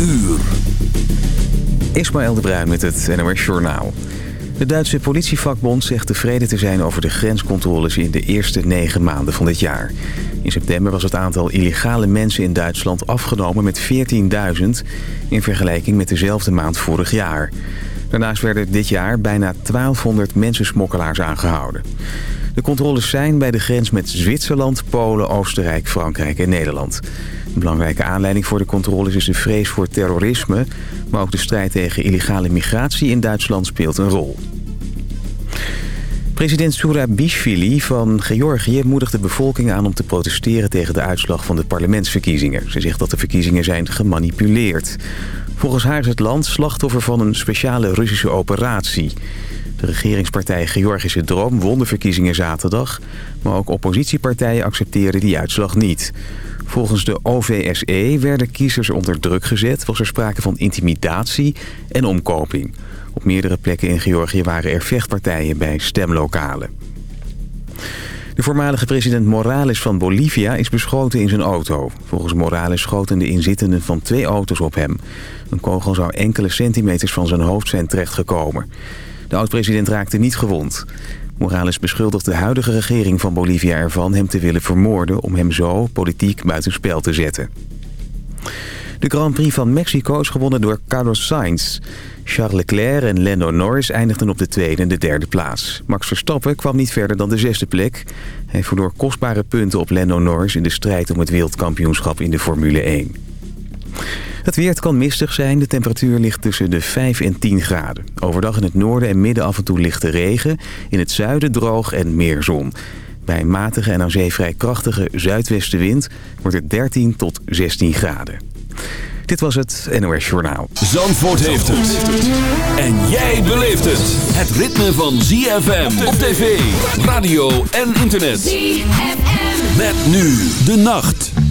uur. Ismaël de Bruin met het NOS Journaal. De Duitse politievakbond zegt tevreden te zijn over de grenscontroles in de eerste negen maanden van dit jaar. In september was het aantal illegale mensen in Duitsland afgenomen met 14.000 in vergelijking met dezelfde maand vorig jaar. Daarnaast werden dit jaar bijna 1200 mensensmokkelaars aangehouden. De controles zijn bij de grens met Zwitserland, Polen, Oostenrijk, Frankrijk en Nederland. Een belangrijke aanleiding voor de controles is de vrees voor terrorisme... maar ook de strijd tegen illegale migratie in Duitsland speelt een rol. President Surabishvili van Georgië moedigt de bevolking aan om te protesteren tegen de uitslag van de parlementsverkiezingen. Ze zegt dat de verkiezingen zijn gemanipuleerd. Volgens haar is het land slachtoffer van een speciale Russische operatie. De regeringspartij Georgische Droom won de verkiezingen zaterdag... maar ook oppositiepartijen accepteerden die uitslag niet. Volgens de OVSE werden kiezers onder druk gezet... was er sprake van intimidatie en omkoping. Op meerdere plekken in Georgië waren er vechtpartijen bij stemlokalen. De voormalige president Morales van Bolivia is beschoten in zijn auto. Volgens Morales schoten de inzittenden van twee auto's op hem. Een kogel zou enkele centimeters van zijn hoofd zijn terechtgekomen. De oud-president raakte niet gewond. Morales beschuldigt de huidige regering van Bolivia ervan hem te willen vermoorden... om hem zo politiek buitenspel te zetten. De Grand Prix van Mexico is gewonnen door Carlos Sainz. Charles Leclerc en Lando Norris eindigden op de tweede en de derde plaats. Max Verstappen kwam niet verder dan de zesde plek. Hij verloor kostbare punten op Lando Norris in de strijd om het wereldkampioenschap in de Formule 1. Het weer kan mistig zijn. De temperatuur ligt tussen de 5 en 10 graden. Overdag in het noorden en midden af en toe lichte regen. In het zuiden droog en meer zon. Bij een matige en aan zee vrij krachtige zuidwestenwind wordt het 13 tot 16 graden. Dit was het NOS Journaal. Zandvoort heeft het. En jij beleeft het. Het ritme van ZFM op tv, radio en internet. ZFM. Met nu de nacht.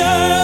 Nation.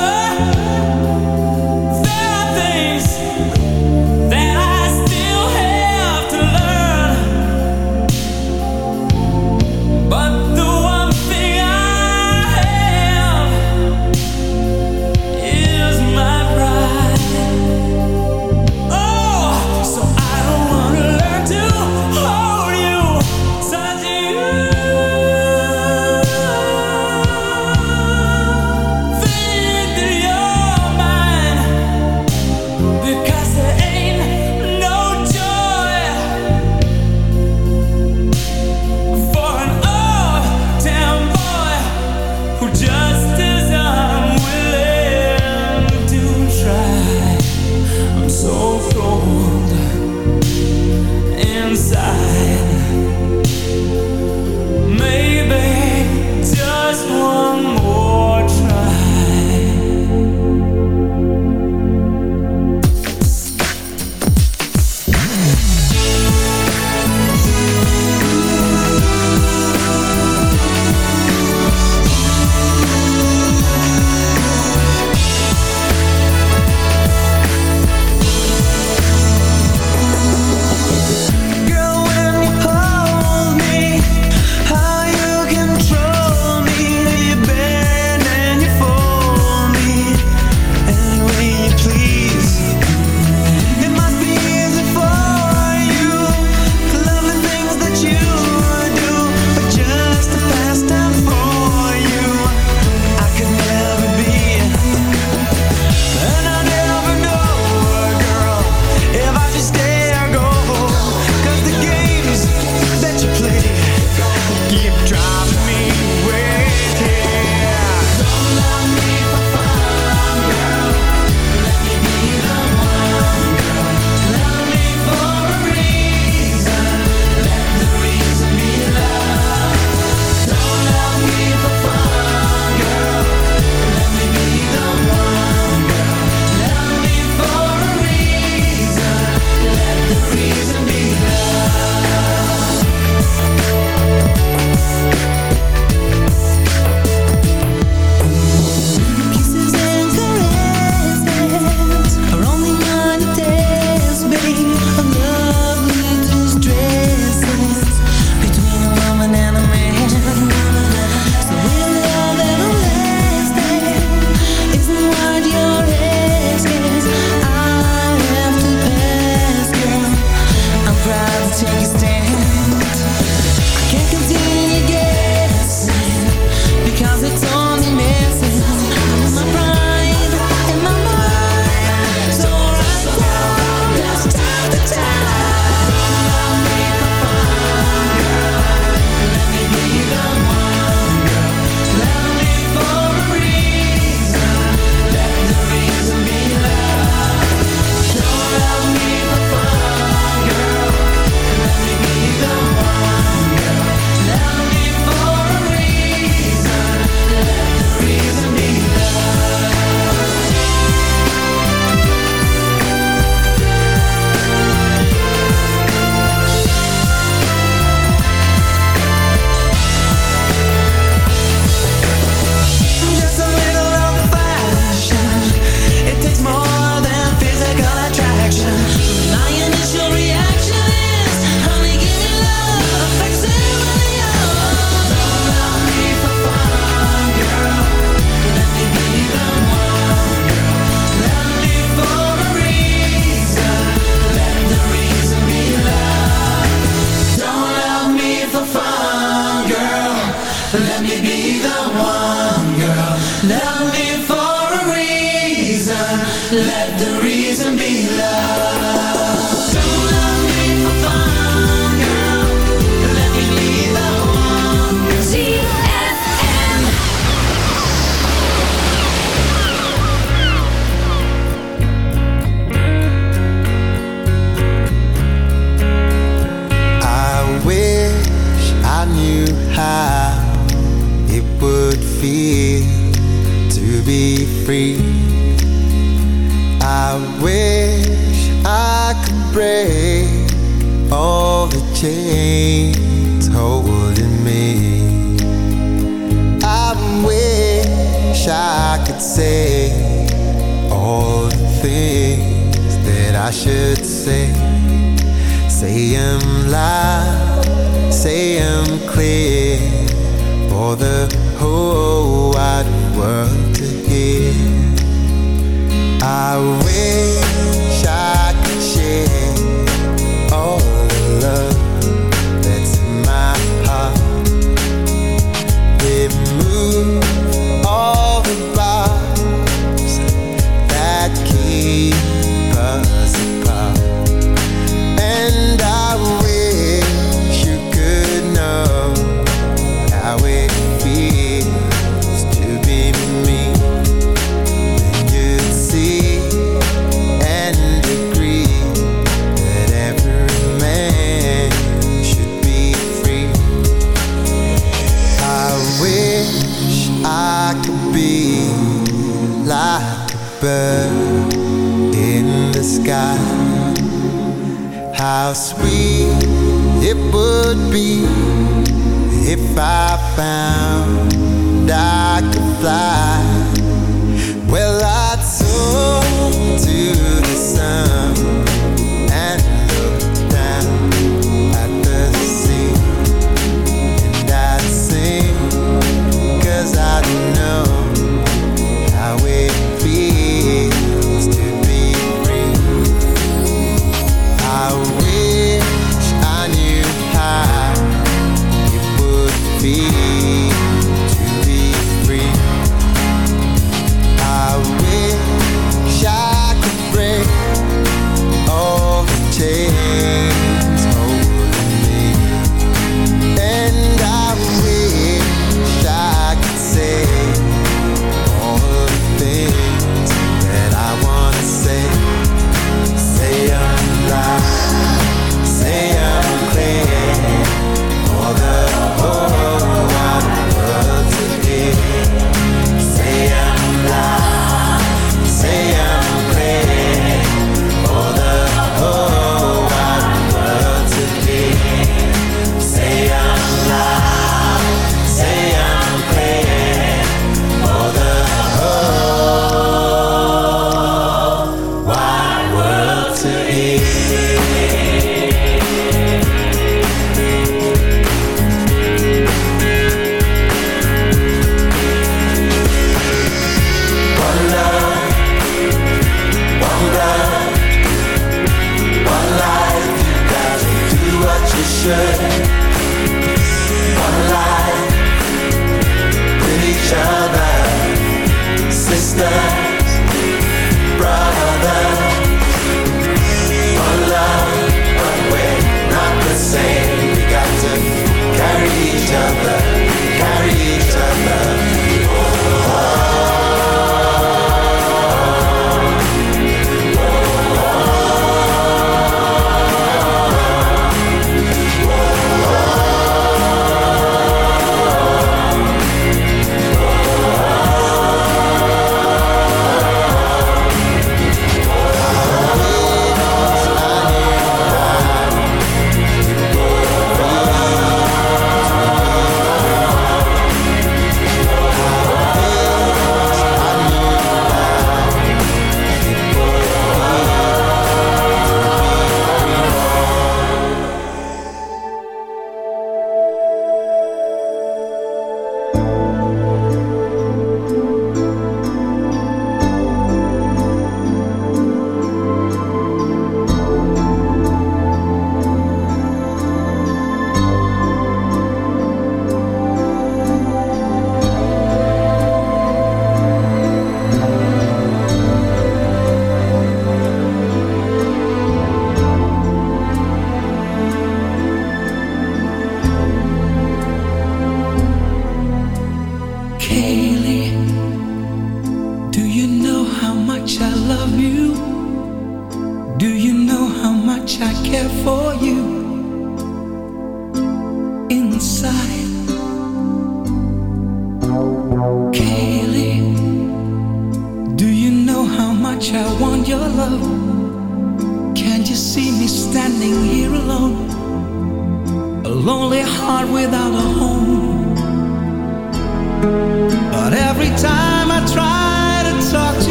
For.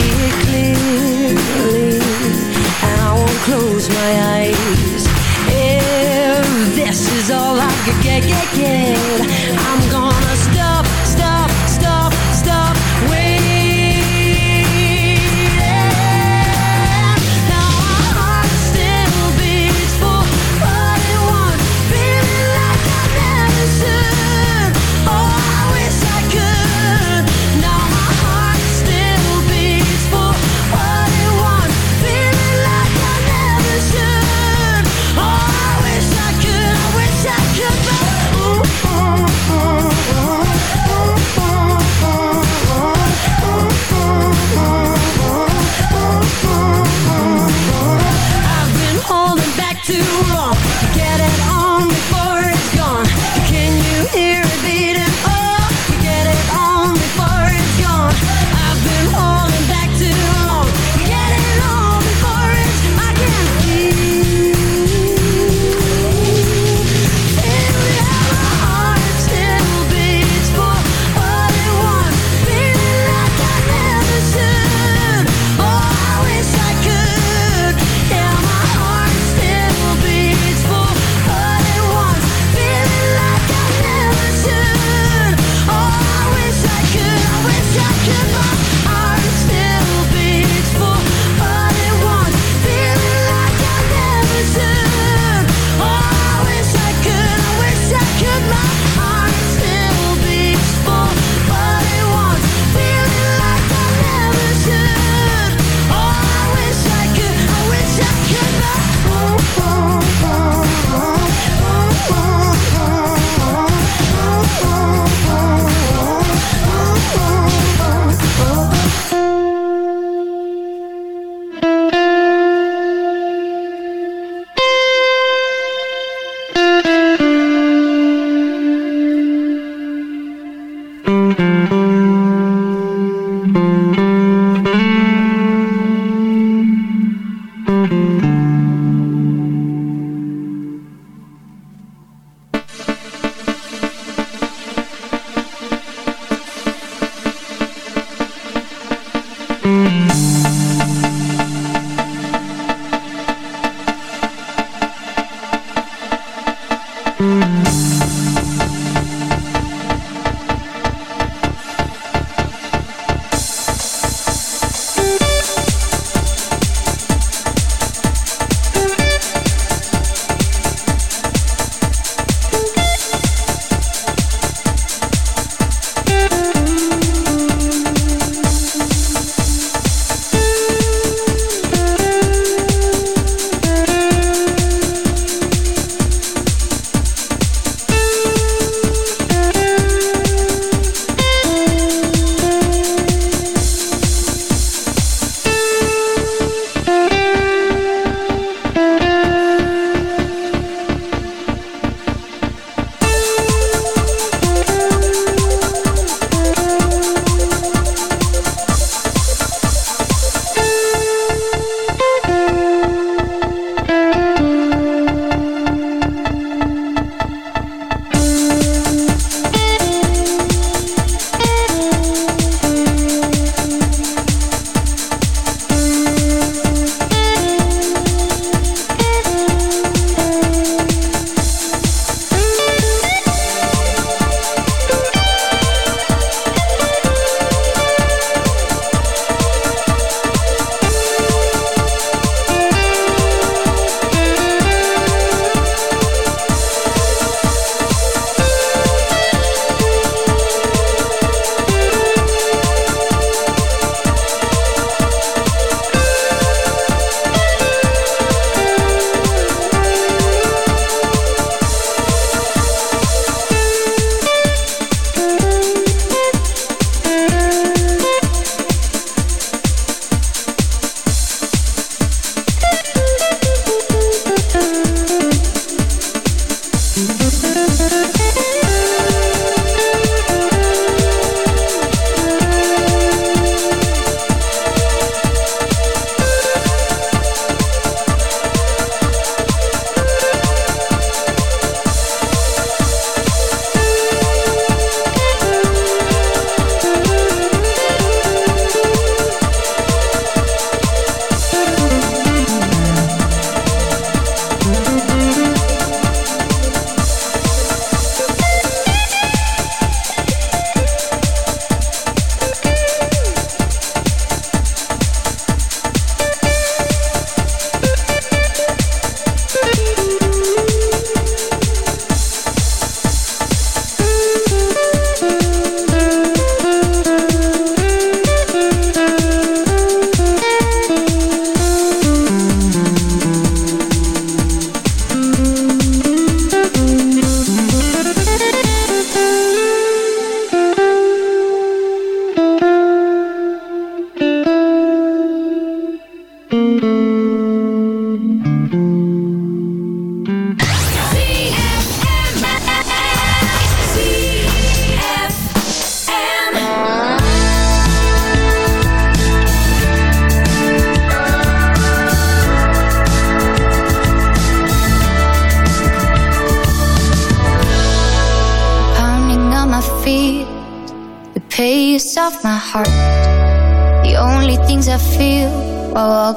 it clearly. And I won't close my eyes. If this is all I get, get, get.